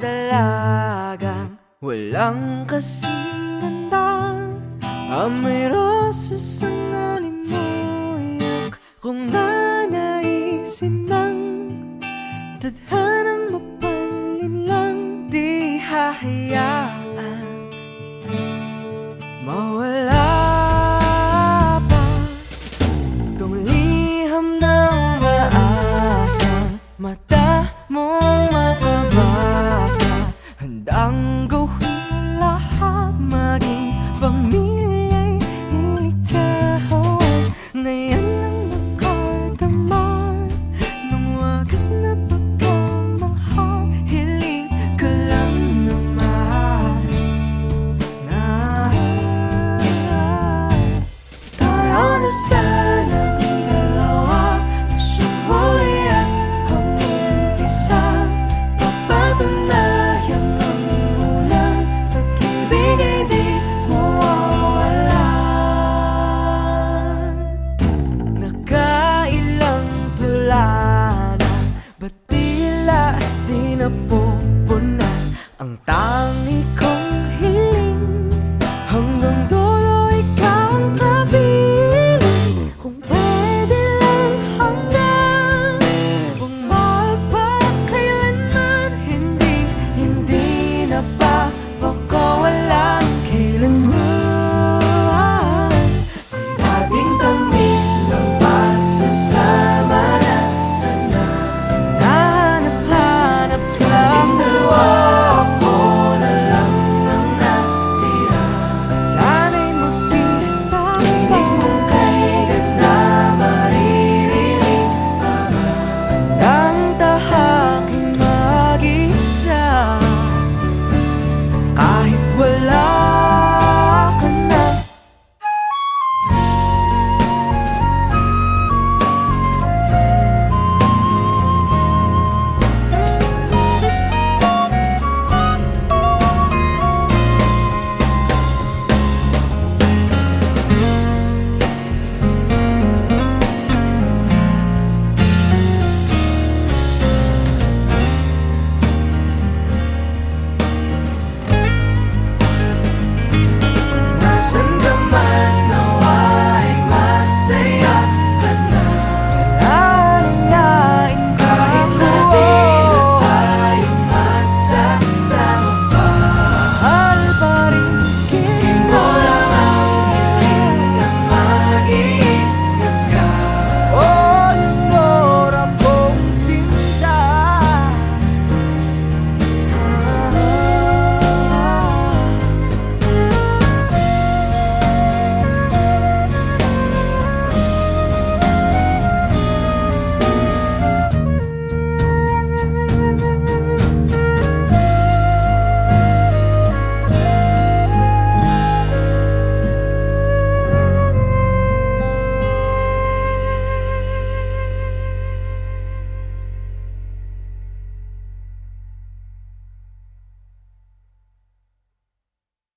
dalagang Walang kasing ganda Amoy roses ang alimoyak Kung nanaisin ng Tadhanang mapalin lang Di hahayaan. Mawala pa Itong liham ng maasang Mata mong Handang gawin lahat maging pamilya'y ilikawan Na yan ang nakadaman ng wagas na pagkamahal Hiling ka lang naman. Na Tayo na sa'yo